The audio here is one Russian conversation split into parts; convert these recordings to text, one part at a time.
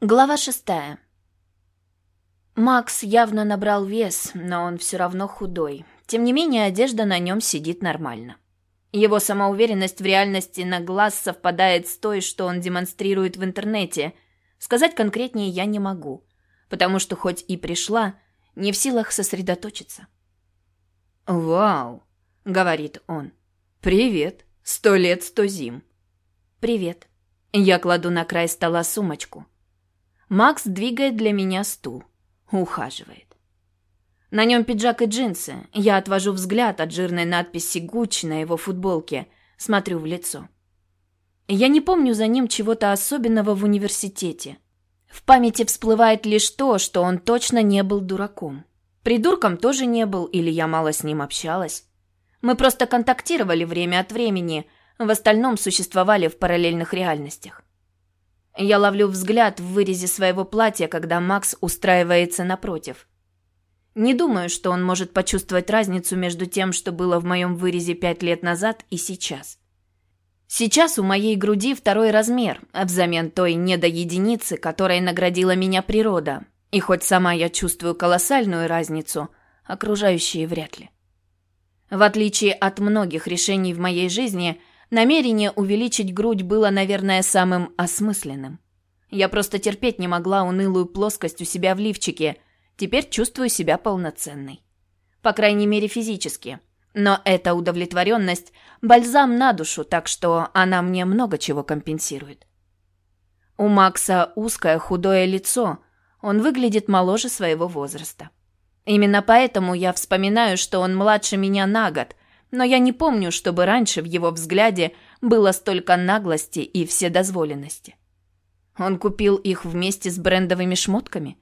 Глава шестая. Макс явно набрал вес, но он все равно худой. Тем не менее, одежда на нем сидит нормально. Его самоуверенность в реальности на глаз совпадает с той, что он демонстрирует в интернете. Сказать конкретнее я не могу, потому что хоть и пришла, не в силах сосредоточиться. «Вау!» — говорит он. «Привет! Сто лет, сто зим!» «Привет!» Я кладу на край стола сумочку. Макс двигает для меня стул. Ухаживает. На нем пиджак и джинсы. Я отвожу взгляд от жирной надписи «Гуччи» на его футболке. Смотрю в лицо. Я не помню за ним чего-то особенного в университете. В памяти всплывает лишь то, что он точно не был дураком. Придурком тоже не был, или я мало с ним общалась. Мы просто контактировали время от времени, в остальном существовали в параллельных реальностях. Я ловлю взгляд в вырезе своего платья, когда Макс устраивается напротив. Не думаю, что он может почувствовать разницу между тем, что было в моем вырезе пять лет назад и сейчас. Сейчас у моей груди второй размер, взамен той недоединицы, которой наградила меня природа. И хоть сама я чувствую колоссальную разницу, окружающие вряд ли. В отличие от многих решений в моей жизни, Намерение увеличить грудь было, наверное, самым осмысленным. Я просто терпеть не могла унылую плоскость у себя в лифчике. Теперь чувствую себя полноценной. По крайней мере, физически. Но эта удовлетворенность – бальзам на душу, так что она мне много чего компенсирует. У Макса узкое худое лицо. Он выглядит моложе своего возраста. Именно поэтому я вспоминаю, что он младше меня на год – но я не помню, чтобы раньше в его взгляде было столько наглости и вседозволенности. Он купил их вместе с брендовыми шмотками?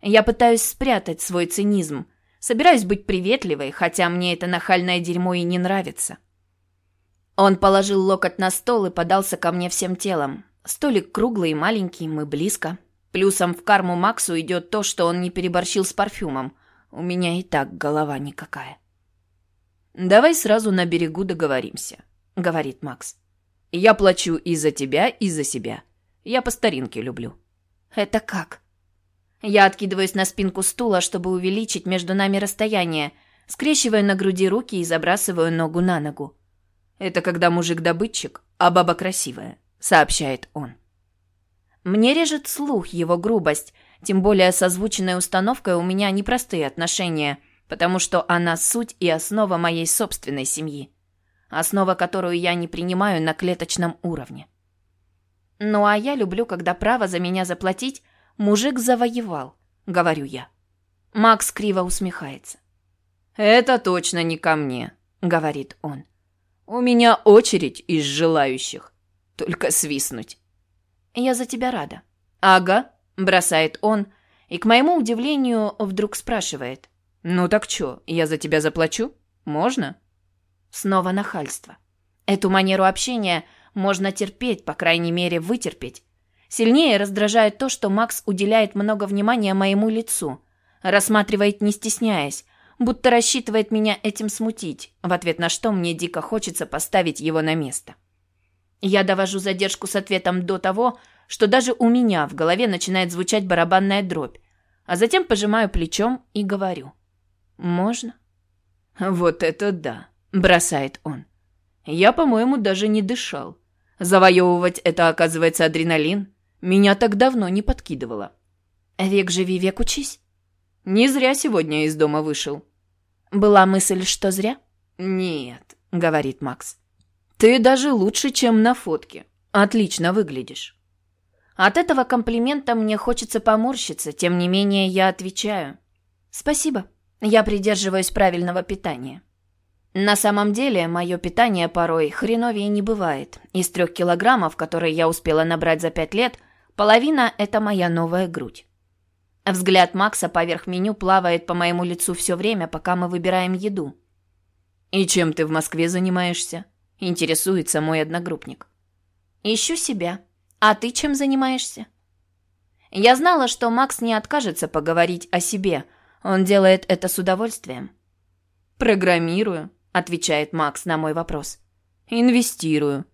Я пытаюсь спрятать свой цинизм, собираюсь быть приветливой, хотя мне это нахальное дерьмо и не нравится. Он положил локоть на стол и подался ко мне всем телом. Столик круглый и маленький, мы близко. Плюсом в карму Максу идет то, что он не переборщил с парфюмом. У меня и так голова никакая. «Давай сразу на берегу договоримся», — говорит Макс. «Я плачу и за тебя, и за себя. Я по старинке люблю». «Это как?» Я откидываюсь на спинку стула, чтобы увеличить между нами расстояние, скрещиваю на груди руки и забрасываю ногу на ногу. «Это когда мужик добытчик, а баба красивая», — сообщает он. Мне режет слух его грубость, тем более с озвученной установкой у меня непростые отношения — потому что она суть и основа моей собственной семьи, основа, которую я не принимаю на клеточном уровне. Ну а я люблю, когда право за меня заплатить мужик завоевал, говорю я. Макс криво усмехается. Это точно не ко мне, говорит он. У меня очередь из желающих. Только свистнуть. Я за тебя рада. Ага, бросает он и, к моему удивлению, вдруг спрашивает. «Ну так чё, я за тебя заплачу? Можно?» Снова нахальство. Эту манеру общения можно терпеть, по крайней мере, вытерпеть. Сильнее раздражает то, что Макс уделяет много внимания моему лицу, рассматривает не стесняясь, будто рассчитывает меня этим смутить, в ответ на что мне дико хочется поставить его на место. Я довожу задержку с ответом до того, что даже у меня в голове начинает звучать барабанная дробь, а затем пожимаю плечом и говорю – можно? Вот это да, бросает он. Я, по-моему, даже не дышал. Завоевывать это, оказывается, адреналин. Меня так давно не подкидывало. Век живи, век учись. Не зря сегодня из дома вышел. Была мысль, что зря? Нет, говорит Макс. Ты даже лучше, чем на фотке. Отлично выглядишь. От этого комплимента мне хочется поморщиться, тем не менее я отвечаю. Спасибо. Я придерживаюсь правильного питания. На самом деле, мое питание порой хреновее не бывает. Из трех килограммов, которые я успела набрать за пять лет, половина – это моя новая грудь. Взгляд Макса поверх меню плавает по моему лицу все время, пока мы выбираем еду. «И чем ты в Москве занимаешься?» – интересуется мой одногруппник. «Ищу себя. А ты чем занимаешься?» Я знала, что Макс не откажется поговорить о себе – он делает это с удовольствием. «Программирую», — отвечает Макс на мой вопрос. «Инвестирую».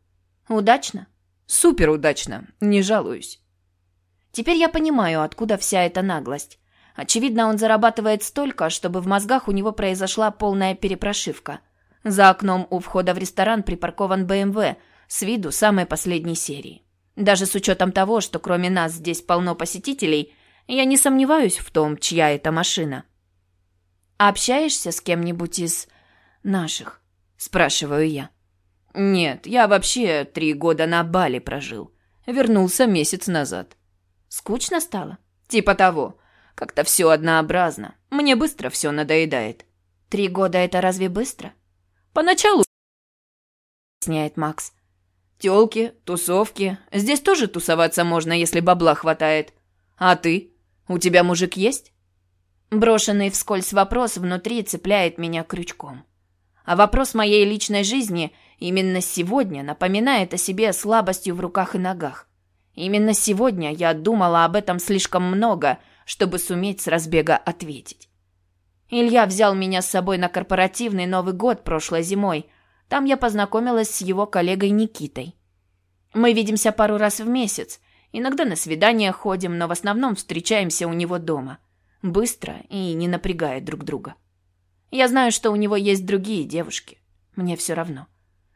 «Удачно?» «Супер удачно, не жалуюсь». Теперь я понимаю, откуда вся эта наглость. Очевидно, он зарабатывает столько, чтобы в мозгах у него произошла полная перепрошивка. За окном у входа в ресторан припаркован БМВ с виду самой последней серии. Даже с учетом того, что кроме нас здесь полно посетителей, я не сомневаюсь в том, чья это машина. «Общаешься с кем-нибудь из наших?» – спрашиваю я. «Нет, я вообще три года на Бали прожил. Вернулся месяц назад». «Скучно стало?» «Типа того. Как-то все однообразно. Мне быстро все надоедает». «Три года – это разве быстро?» «Поначалу...» – сняет Макс. «Тёлки, тусовки. Здесь тоже тусоваться можно, если бабла хватает. А ты? У тебя мужик есть?» Брошенный вскользь вопрос внутри цепляет меня крючком. А вопрос моей личной жизни именно сегодня напоминает о себе слабостью в руках и ногах. Именно сегодня я думала об этом слишком много, чтобы суметь с разбега ответить. Илья взял меня с собой на корпоративный Новый год прошлой зимой. Там я познакомилась с его коллегой Никитой. Мы видимся пару раз в месяц. Иногда на свидания ходим, но в основном встречаемся у него дома. Быстро и не напрягая друг друга. Я знаю, что у него есть другие девушки. Мне все равно.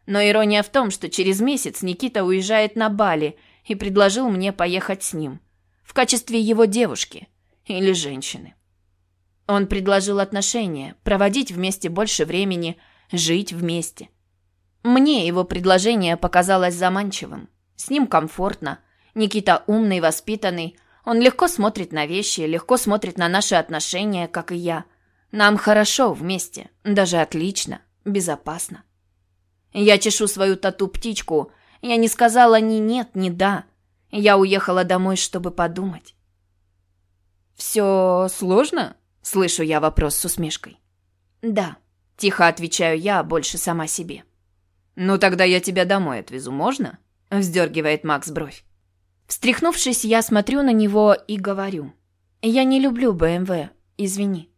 Но ирония в том, что через месяц Никита уезжает на Бали и предложил мне поехать с ним. В качестве его девушки или женщины. Он предложил отношения, проводить вместе больше времени, жить вместе. Мне его предложение показалось заманчивым. С ним комфортно. Никита умный, воспитанный. Он легко смотрит на вещи, легко смотрит на наши отношения, как и я. Нам хорошо вместе, даже отлично, безопасно. Я чешу свою тату-птичку. Я не сказала ни нет, ни да. Я уехала домой, чтобы подумать. «Все сложно?» — слышу я вопрос с усмешкой. «Да», — тихо отвечаю я, больше сама себе. «Ну тогда я тебя домой отвезу, можно?» — вздергивает Макс бровь. Встряхнувшись, я смотрю на него и говорю. «Я не люблю БМВ, извини».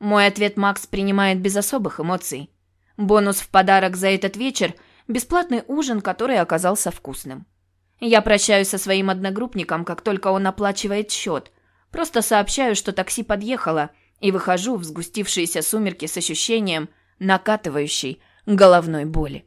Мой ответ Макс принимает без особых эмоций. Бонус в подарок за этот вечер – бесплатный ужин, который оказался вкусным. Я прощаюсь со своим одногруппником, как только он оплачивает счет. Просто сообщаю, что такси подъехало, и выхожу в сгустившиеся сумерки с ощущением накатывающей головной боли.